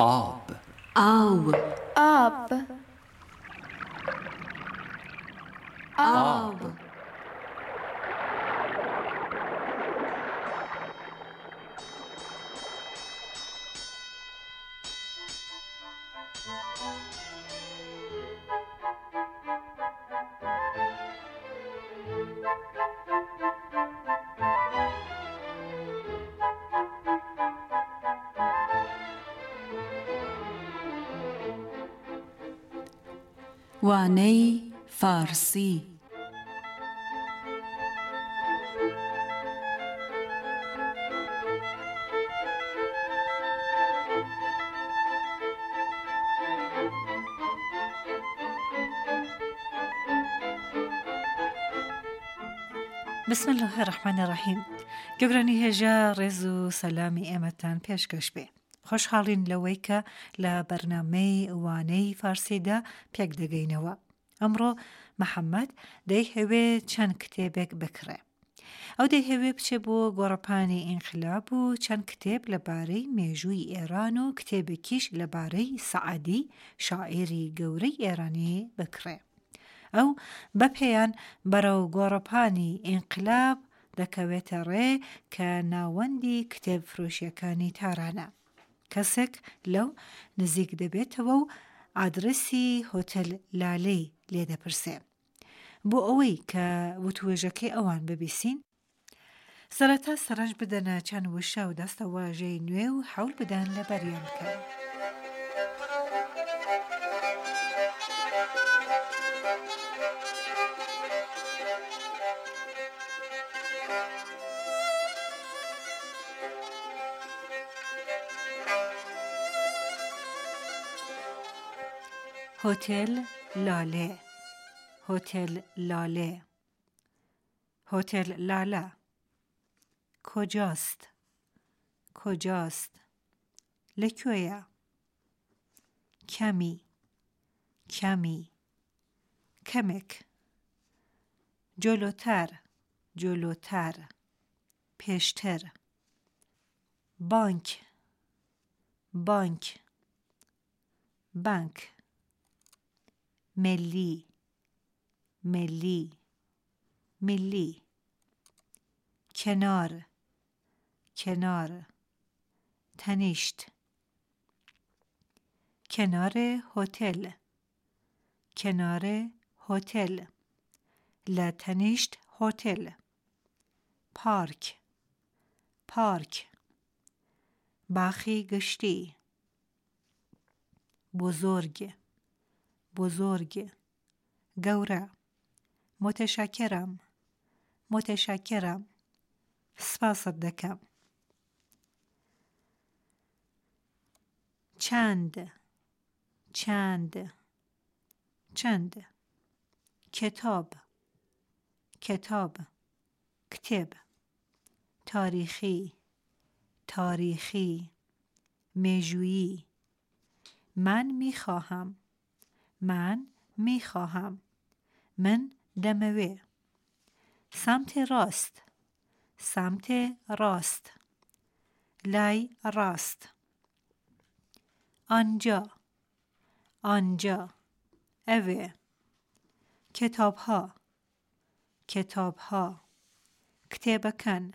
Ob. Ob. Ob. Ob. آب وانەی فارسی. بسم الله الرحمن الرحیم. گەورانی هێژە ڕێز و سەلامی ئێمەتان پێشکەش بێ. خۆشحاڵین لەوەی کە لە بەرنمەی وانەی فارسیدا پێک دەگەینەوە. ئەمڕۆ محەممەد دەی هەوێ چەند کتێبێک بکڕێ ئەو دەی هەوێ بچێ بۆ گۆڕپانی ئینقلاب و چەند کتێب لەبارەی مێژووی ئێران و کتێبێکیش لەبارەی سەعادی شاعێری گەورەی ئێرانی بکڕێ ئەو بەپێیان بەرەو گۆڕەپانی ئینقلاب دەکەوێتە ڕێ کە ناوەندی کتێب فرۆشیەکانی تارانە. کەسێک لەو نزیک دەبێتەوە و ئادرسی هۆتل لالەی لێ دەپرسێ. بۆ ئەوەی کە وتوێژەکەی ئەوان ببیسین، سەرەتا سەرنج بدەنە چەند وشە و دەستە واژەی نوێ و حەول بدەن لە بەریان بکەن. هتل لاله. هتل لاله. هتل لاله. کجاست؟ کجاست؟ لکویا. کمی. کمی. کمک. جلوتر. جلوتر. پیشتر. بانک. بانک. بانک. ملی. ملی. ملی. کنار. کنار. تنیشت کنار هتل. کنار هتل. لتنیشت هتل. پارک. پارک. باخی گشتی. بزرگ. بزرگ گوره متشکرم. متشکرم. سپاس دکم چند؟ چند؟ چند؟ کتاب. کتاب. کتب تاریخی. تاریخی. میجویی من می‌خواهم. من می خواهم من دموه سمت راست. سمت راست. لای راست. آنجا. آنجا. اوه کتاب ها کتاب ها کتابکن.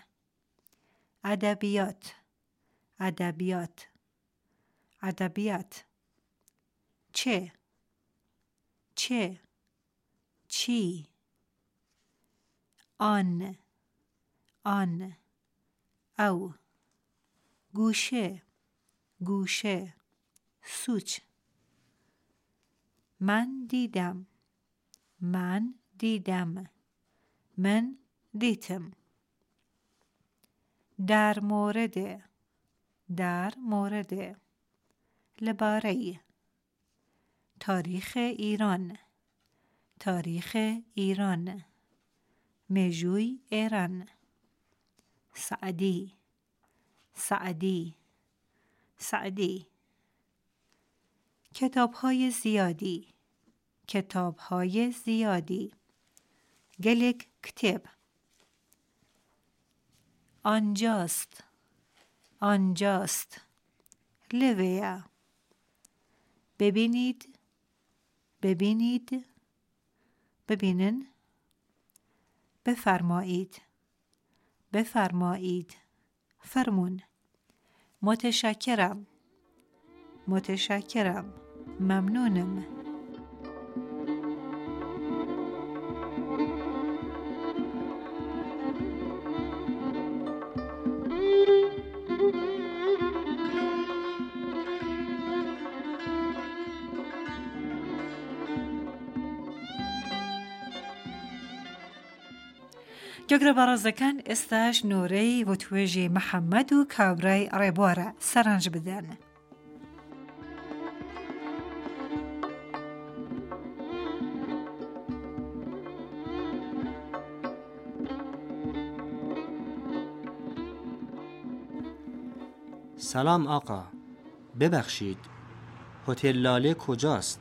ادبیات. ادبیات. ادبیات. چه؟ چه؟ چی؟ آن. آن. او. گوشه. گوشه. سوچ. من دیدم. من دیدم. من دیتم در مورد. در مورد. لباره تاریخ ایران. تاریخ ایران. مجوی ایران. سعدی. سعدی. سعدی. کتاب های زیادی. کتاب های زیادی. گلک کتب آنجاست. آنجاست. لویا. ببینید ببینید ببینن. بفرمایید. بفرمایید. فرمون. متشکرم. متشکرم. ممنونم. گۆگرە بەڕێزەکان ئێستاش نۆرەی بۆ توێژی محەممەد و کابرای ڕێبوارە سەرنج بدەن. سلام آقا ببخشید هتل لاله کجاست؟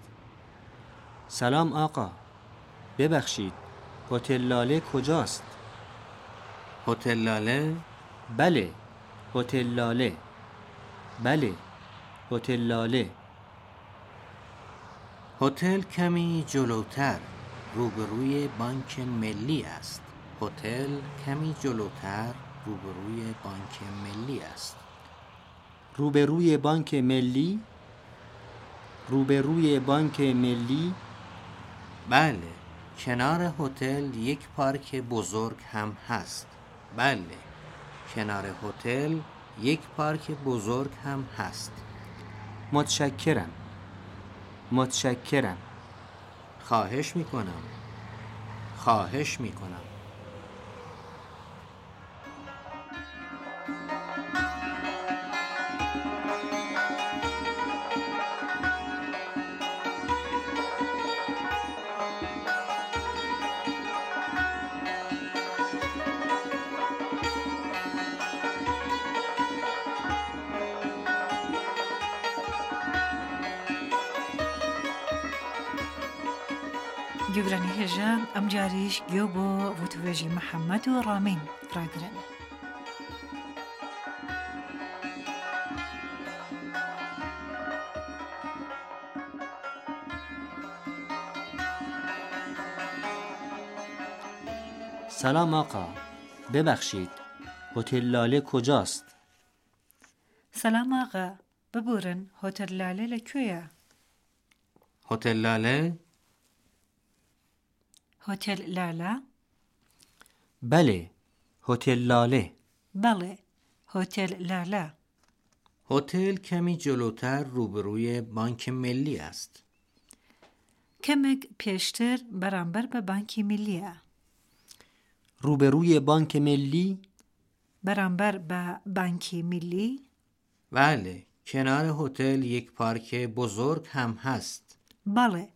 سلام آقا ببخشید هتل لاله کجاست؟ هتل لاله؟ بله هتل لاله. بله هتل لاله. هتل کمی جلوتر روبروی بانک ملی است. هتل کمی جلوتر روبروی بانک ملی است. روبروی بانک ملی؟ روبروی بانک ملی؟ بله کنار هتل یک پارک بزرگ هم هست. بله. کنار هتل یک پارک بزرگ هم هست. متشکرم. متشکرم. خواهش می‌کنم. خواهش می‌کنم. گوگرانی هێژە ئەم جاریش گوێ بۆ وتوێژی محەممەد و ڕامین ڕاگرن. سلام آقا ببخشید هتل لاله کجاست؟ سەسلام ئاغا ببورن هۆتەر لالێ لەکوێیە؟ هتل لاله هۆتێل لالا؟ بله هتل لاله بەڵێ هۆتێل لالا هتل کمی جلوتر روبروی بانک ملی است کەمێک پێشتر بەرامبەر بە بانکی میلیە روبروی بانک ملی بەرامبەر بە بانکی میلی بله کنار هتل یک پارک بزرگ هم هست بەڵێ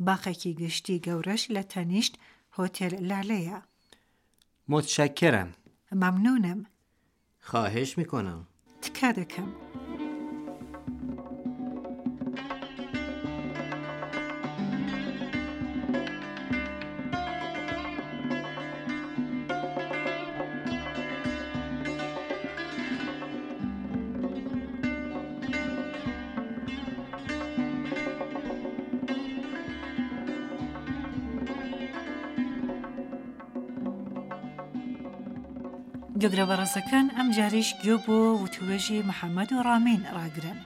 باخێکی گشتی گەورەش لە تەنیشت هۆتێل لالەیە. متشکرم. مەمنونم. خواهش می‌کنم. تکا دەکەم گەگرە بەڕێزەکان ئەم جاریش گوێ بۆ وتوێژی محەممەد و ڕامین ڕاگرن.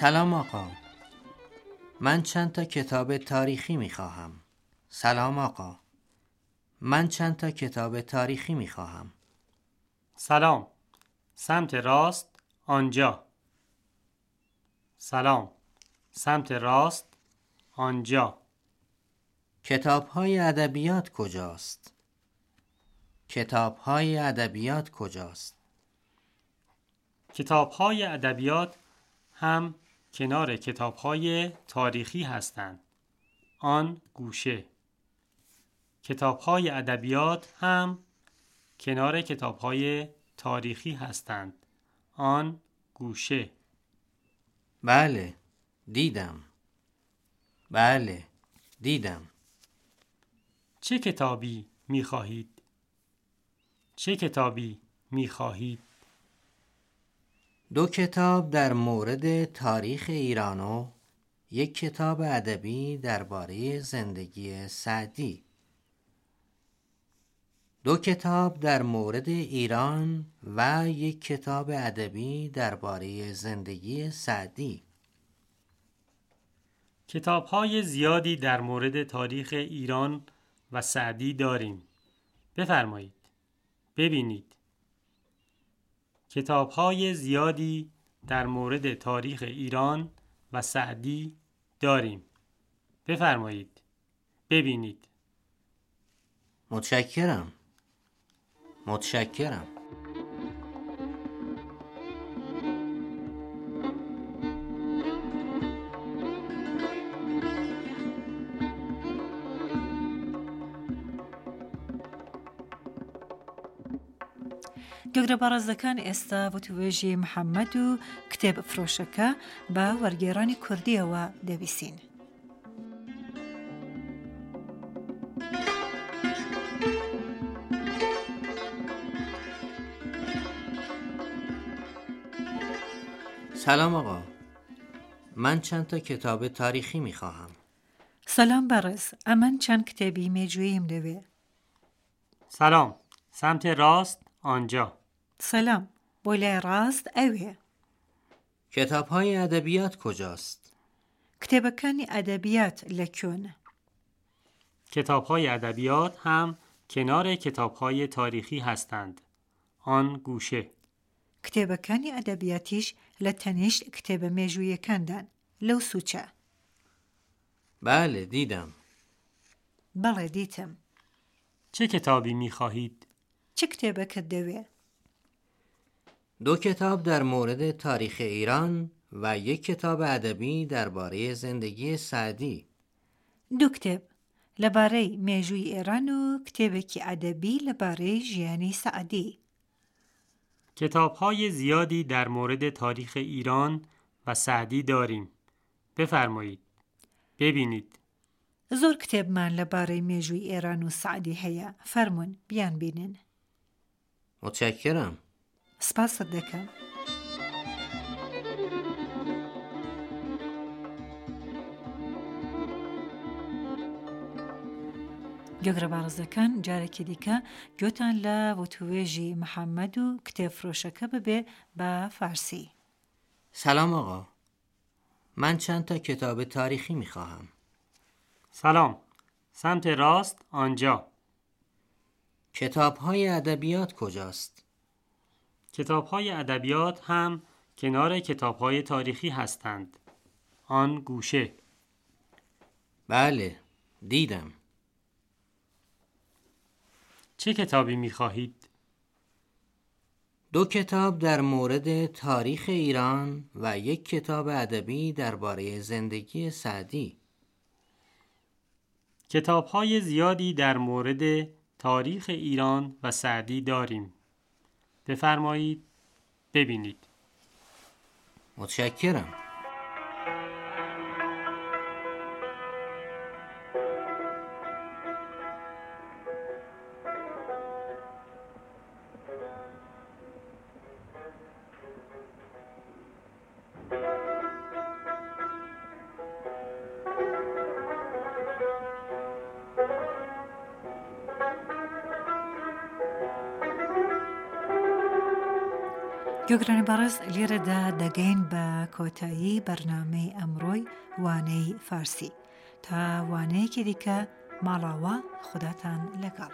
سلام آقا. من چند تا کتاب تاریخی می خواهم سلام آقا. من چند تا کتاب تاریخی می خواهم سلام. سمت راست آنجا. سلام. سمت راست آنجا. کتاب های ادبیات کجاست؟ کتاب های ادبیات کجاست؟ کتاب های ادبیات هم کنار کتاب های تاریخی هستند. آن گوشه. کتاب های ادبیات هم کنار کتاب های تاریخی هستند. آن گوشه. بله دیدم بله دیدم چه کتابی می خواهید؟ چه کتابی می خواهید؟ دو کتاب در مورد تاریخ ایران و یک کتاب ادبی درباره زندگی سعدی دو کتاب در مورد ایران و یک کتاب ادبی درباره زندگی سعدی کتاب های زیادی در مورد تاریخ ایران و سعدی داریم. بفرمایید. ببینید. کتاب های زیادی در مورد تاریخ ایران و سعدی داریم. بفرمایید. ببینید. متشکرم. متشکرم. گەگرە بەڕێزەکان ئێستا بۆ توێژی محەممەد و کتێب فرۆشەکە بە وەرگێڕانی کوردیەوە دەبیسین. سلام آقا من چند تا کتاب تاریخی می خواهم سەسلام بەڕێز ئەمەند چەند کتێبی مێجوویم دەوێ سلام. سمت راست آنجا. سەسلام بۆ لای ڕاست ئەوێ کتاب های ادبیات کجاست؟ کتێبەکانی ئەدەبیات لە کوێنە کتاب های ادبیات هم کنار کتاب های تاریخی هستند. آن گوشه. کتێبەکانی ئەدەبیاتیش لە تەنیشت کتێبە مێژوویەکاندان. لەو سوچە. بله دیدم. بەڵێ دیتم. چه کتابی می خواهید؟ چ کتێبەکەت دەوێ؟ دو کتاب در مورد تاریخ ایران و یک کتاب ادبی درباره زندگی سعدی. دوو کتێب. لەبارەی مێژووی ئێران و کتێبێکی ئەدەبی لەبارەی ژیانی سعدی. کتاب های زیادی در مورد تاریخ ایران و سعدی داریم. بفرمایید. ببینید. زۆر کتێبمان لەبارەی مێژووی ئێران و سعدی هەیە فەرمونون بیان بینن متشکرم سپاست دەکەم گەگرە بارزەکان جارێکی دیکە گوتان لە وتوێژی محەممەد و کتێبفرۆشەکە ببێ بە فارسی سلام آقا من چند تا کتاب تاریخی می خواهم سلام. سمت راست آنجا. کتاب های ادبیات کجاست؟ کتاب های ادبیات هم کنار کتاب های تاریخی هستند. آن گوشه. بله دیدم چه کتابی می خواهید؟ دو کتاب در مورد تاریخ ایران و یک کتاب ادبی درباره زندگی سعدی کتاب های زیادی در مورد تاریخ ایران و سعدی داریم. بفرمایید. ببینید. متشکرم گۆگرانی بەڕێز لێرەدا دەگەین بە کۆتایی بەرنمەی ئەمڕۆی وانەی فارسی تا وانەیەکی دیکە ماڵاوە خوداتان لەگەڵ.